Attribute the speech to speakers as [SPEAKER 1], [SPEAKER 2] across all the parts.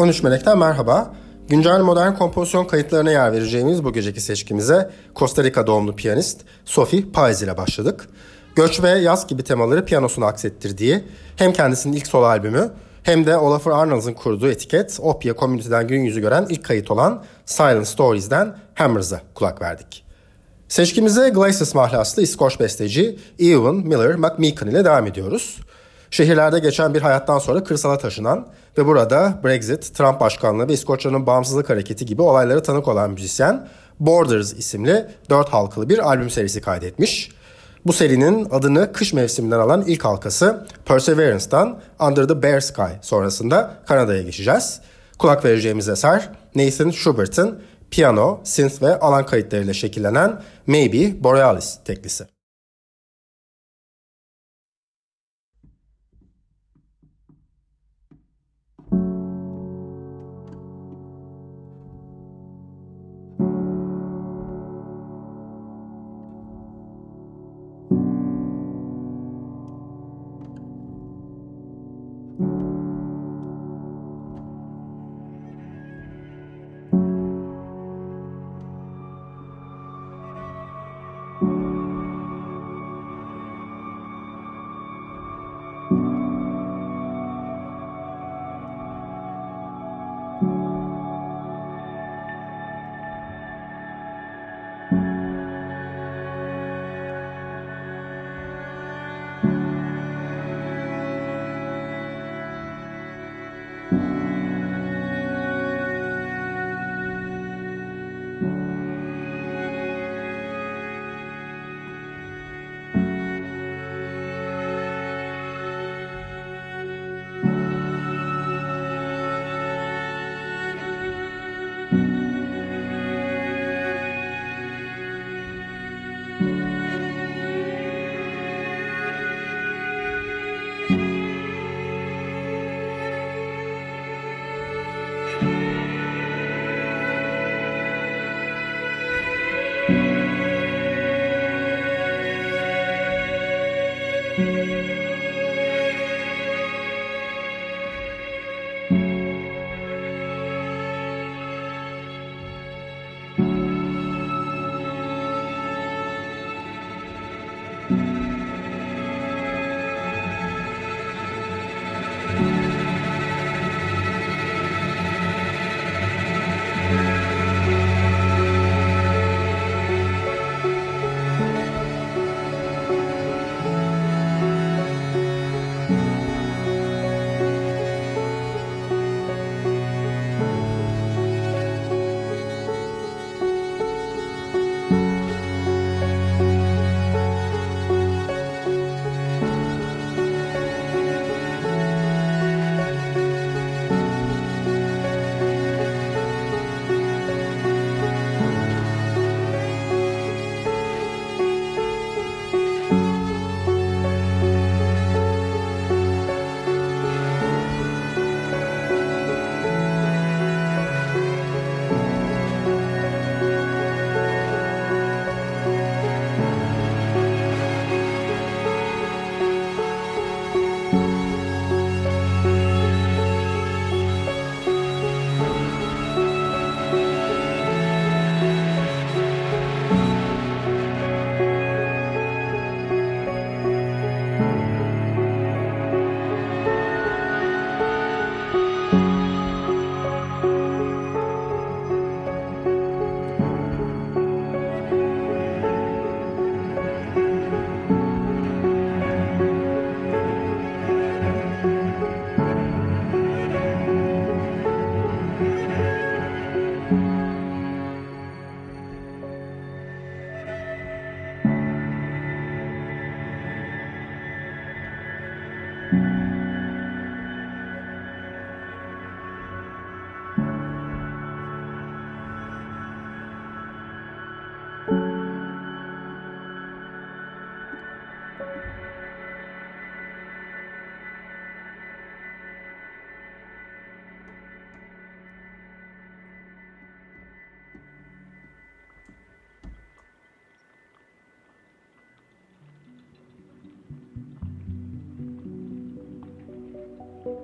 [SPEAKER 1] 13 Melek'ten merhaba. Güncel modern kompozisyon kayıtlarına yer vereceğimiz bu geceki seçkimize Costa Rica doğumlu piyanist Sophie Pais ile başladık. Göç ve yaz gibi temaları piyanosuna aksettirdiği hem kendisinin ilk solo albümü hem de Olafur Arnolds'ın kurduğu etiket Opia Community'den gün yüzü gören ilk kayıt olan Silent Stories'den Hammers'a kulak verdik. Seçkimize Glacis mahlaslı İskoç besteci Ewan Miller McMeekan ile devam ediyoruz. Şehirlerde geçen bir hayattan sonra kırsala taşınan ve burada Brexit, Trump başkanlığı ve İskoçya'nın bağımsızlık hareketi gibi olaylara tanık olan müzisyen Borders isimli dört halkalı bir albüm serisi kaydetmiş. Bu serinin adını kış mevsiminden alan ilk halkası Perseverance'dan Under the Bare Sky sonrasında Kanada'ya geçeceğiz. Kulak vereceğimiz eser Nathan Schubert'ın piyano, synth ve alan kayıtlarıyla şekillenen Maybe Borealis teklisi.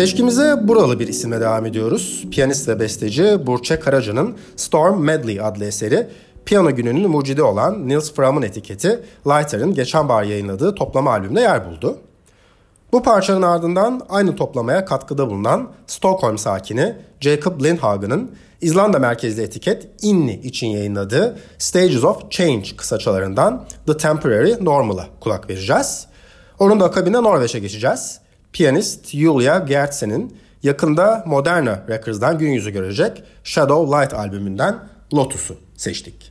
[SPEAKER 1] Seçkimize buralı bir isimle devam ediyoruz. Piyanist ve besteci Burçe Karaca'nın Storm Medley adlı eseri piyano gününün mucidi olan Nils Fram'ın etiketi Lighter'ın geçen bar yayınladığı toplama albümünde yer buldu. Bu parçanın ardından aynı toplamaya katkıda bulunan Stockholm sakini Jacob Lindhagen'ın İzlanda merkezli etiket Inni için yayınladığı Stages of Change kısaçalarından The Temporary Normal'a kulak vereceğiz. Onun da akabinde Norveç'e geçeceğiz piyanist Julia Gertsen'in yakında Moderna Records'dan gün yüzü görecek Shadow Light albümünden Lotus'u seçtik.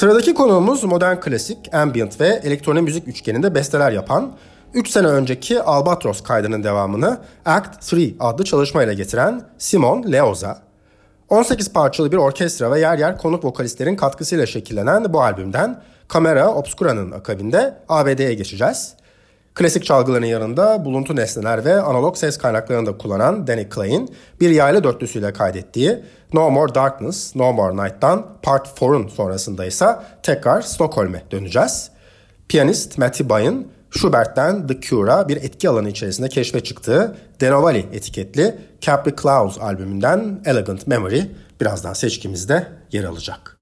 [SPEAKER 1] Sıradaki konuğumuz modern klasik, ambient ve elektronik müzik üçgeninde besteler yapan, 3 sene önceki Albatros kaydının devamını Act 3 adlı çalışmayla getiren Simon Leoza. 18 parçalı bir orkestra ve yer yer konuk vokalistlerin katkısıyla şekillenen bu albümden Camera Obscura'nın akabinde ABD'ye geçeceğiz. Klasik çalgıların yanında buluntu nesneler ve analog ses kaynaklarını da kullanan Danny Clay bir yaylı dörtlüsüyle kaydettiği No More Darkness, No More Night'tan Part 4'un sonrasında ise tekrar Stockholm'e döneceğiz. Piyanist Matty Bay'ın Schubert'ten The Cure'a bir etki alanı içerisinde keşfe çıktığı Denovali etiketli Capri Clouds albümünden Elegant Memory birazdan seçkimizde yer alacak.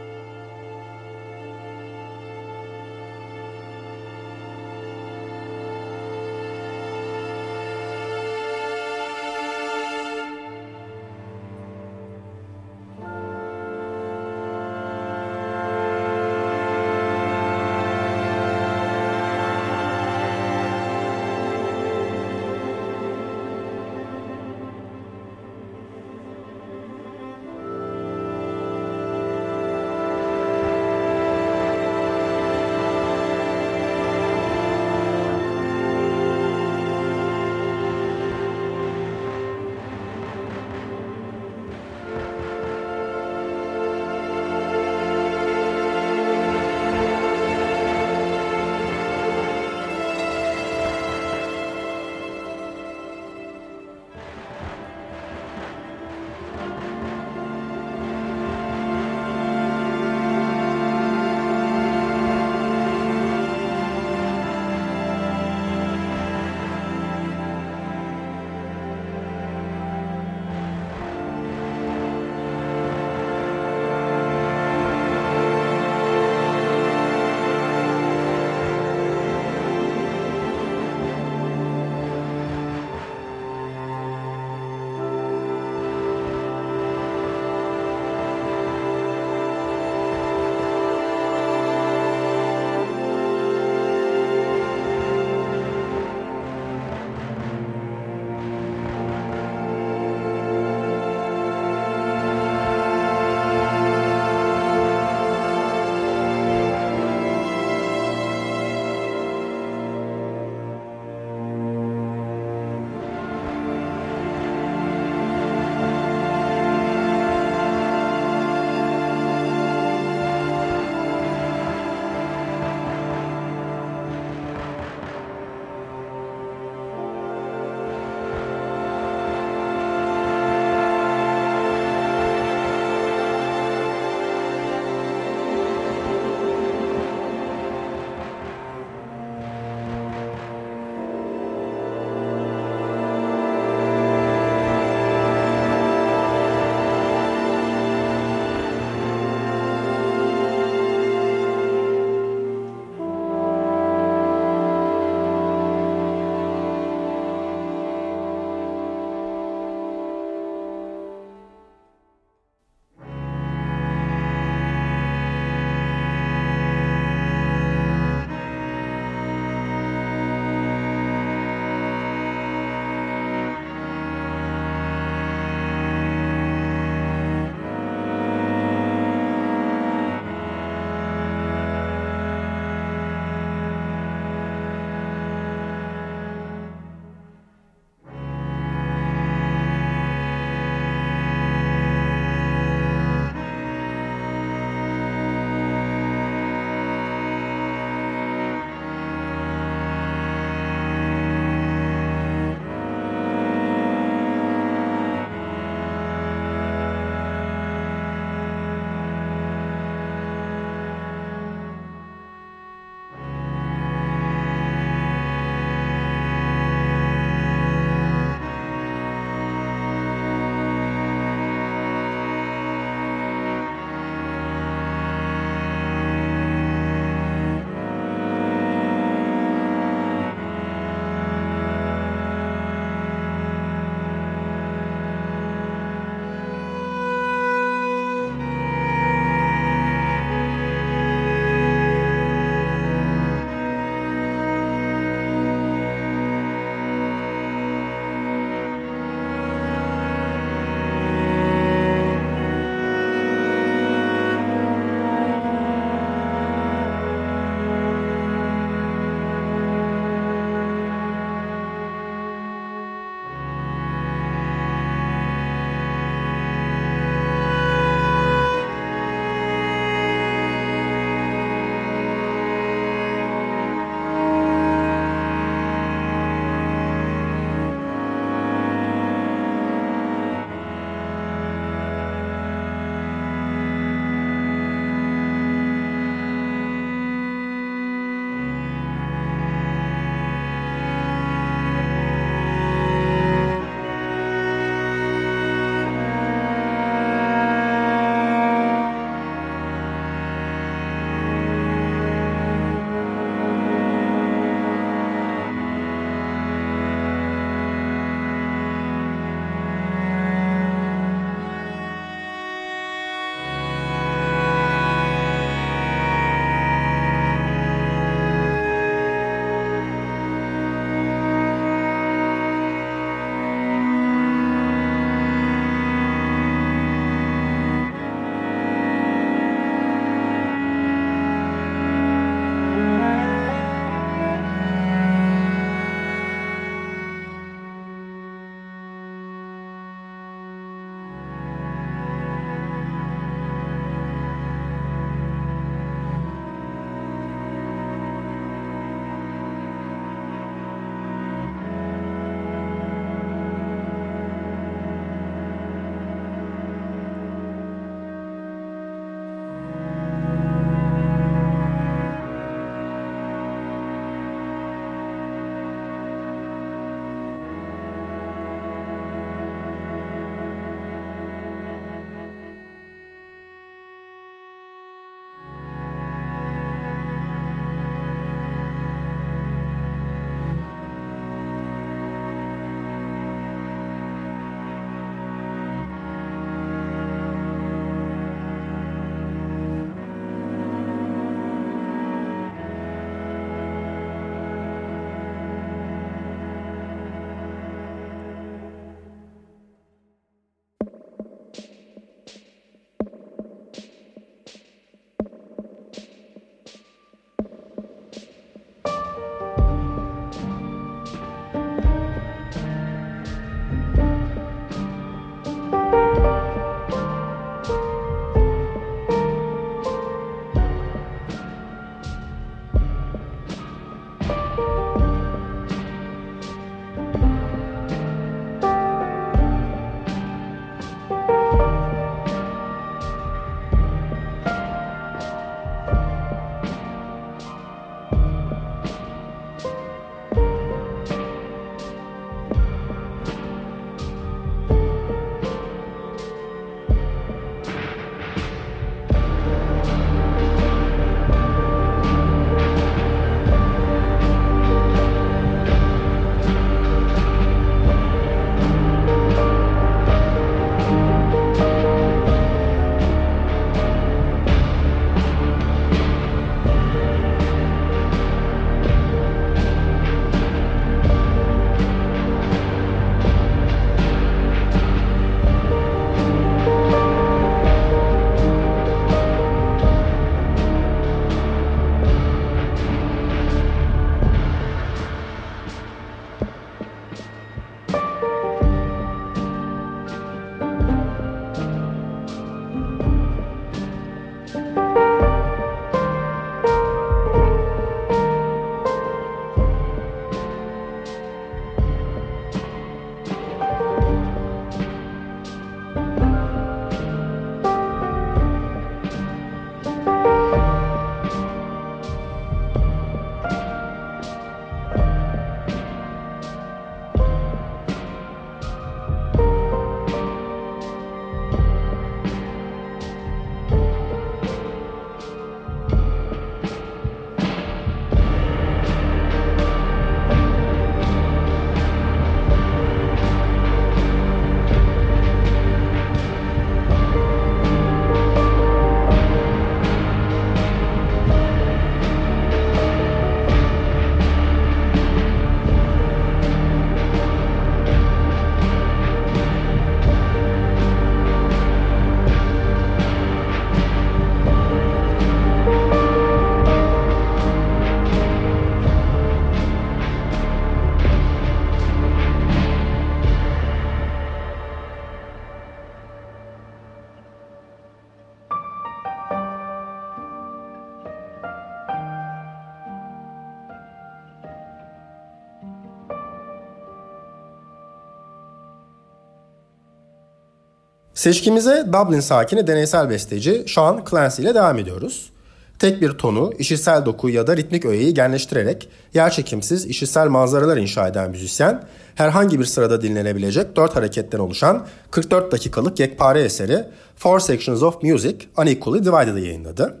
[SPEAKER 1] Seçkimize Dublin sakini deneysel besteci Sean Clancy ile devam ediyoruz. Tek bir tonu, işitsel doku ya da ritmik öğeyi genleştirerek yerçekimsiz işitsel manzaralar inşa eden müzisyen, herhangi bir sırada dinlenebilecek dört hareketten oluşan 44 dakikalık yekpare eseri Four Sections of Music Unequally Divided'ı yayınladı.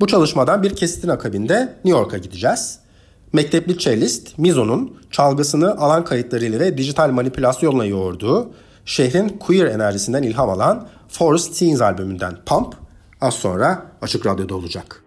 [SPEAKER 1] Bu çalışmadan bir kesitin akabinde New York'a gideceğiz. Mektepli cellist Mizo'nun çalgısını alan kayıtlarıyla ve dijital manipülasyonla yoğurduğu şehrin queer enerjisinden ilham alan Forest Teens albümünden Pump az sonra Açık Radyo'da olacak.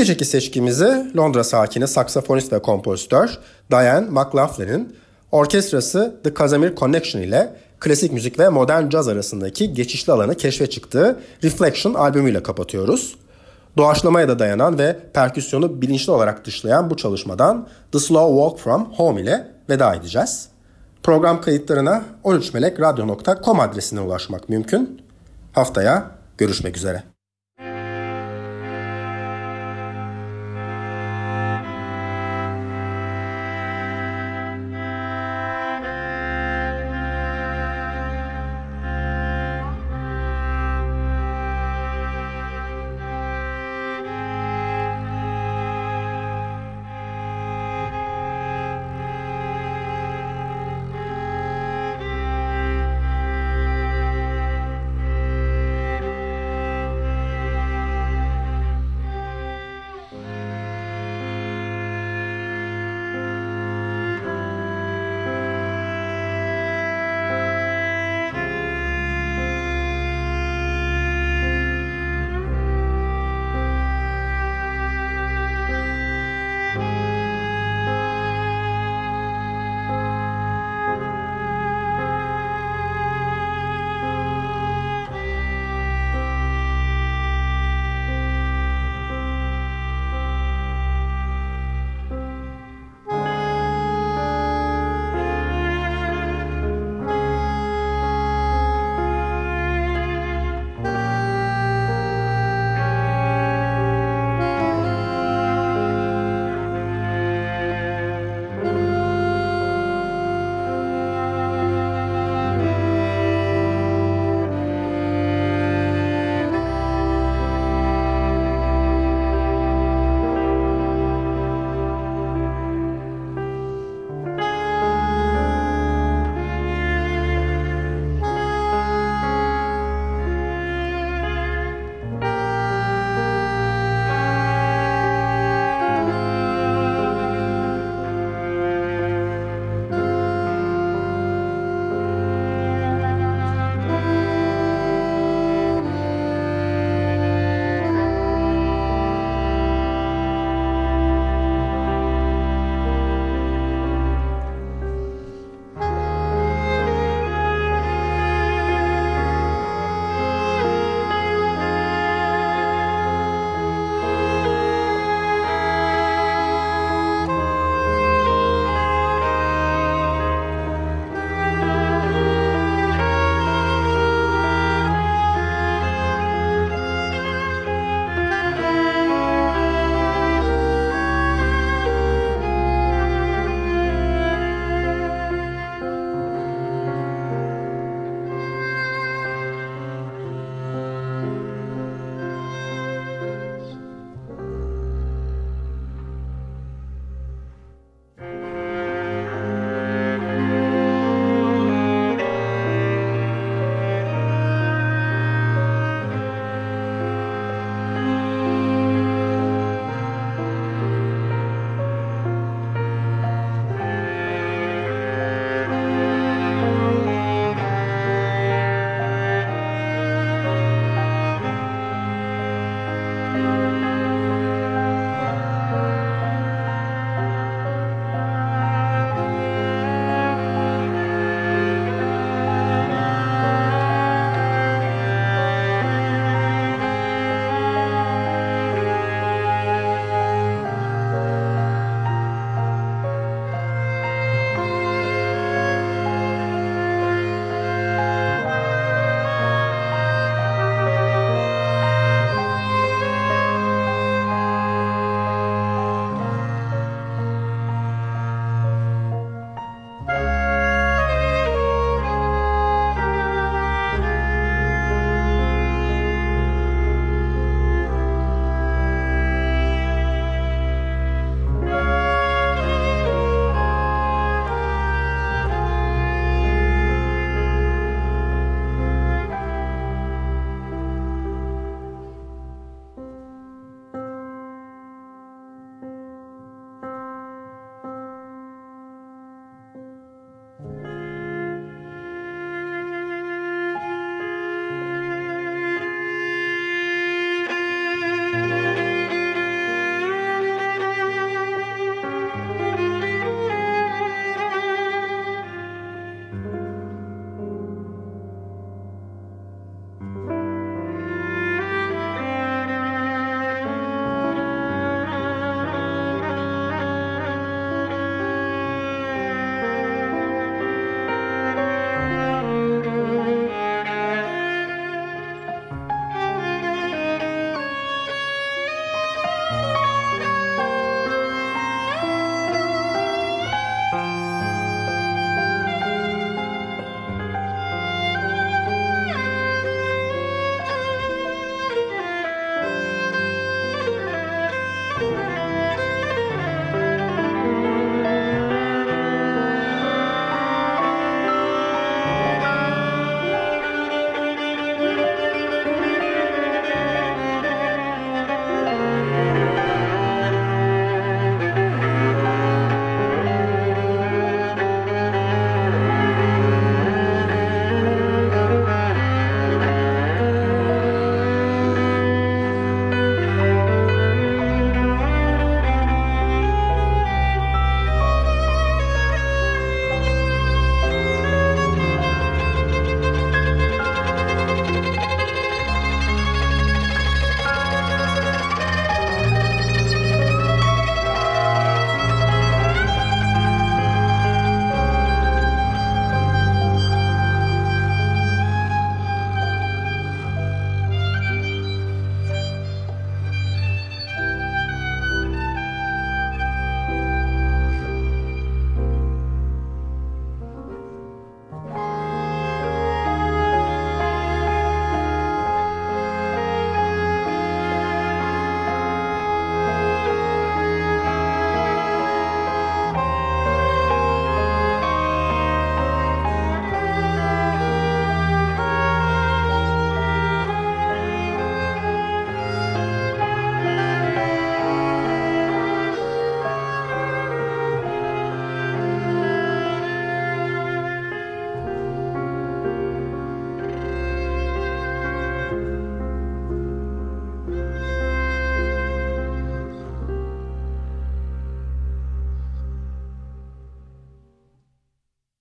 [SPEAKER 1] Bu geceki seçkimizi Londra sakini saksafonist ve kompozitör Diane McLaughlin'in orkestrası The Casimir Connection ile klasik müzik ve modern caz arasındaki geçişli alanı keşfe çıktığı Reflection albümüyle kapatıyoruz. Doğaçlamaya da dayanan ve perküsyonu bilinçli olarak dışlayan bu çalışmadan The Slow Walk From Home ile veda edeceğiz. Program kayıtlarına 13melekradyo.com adresine ulaşmak mümkün. Haftaya görüşmek üzere.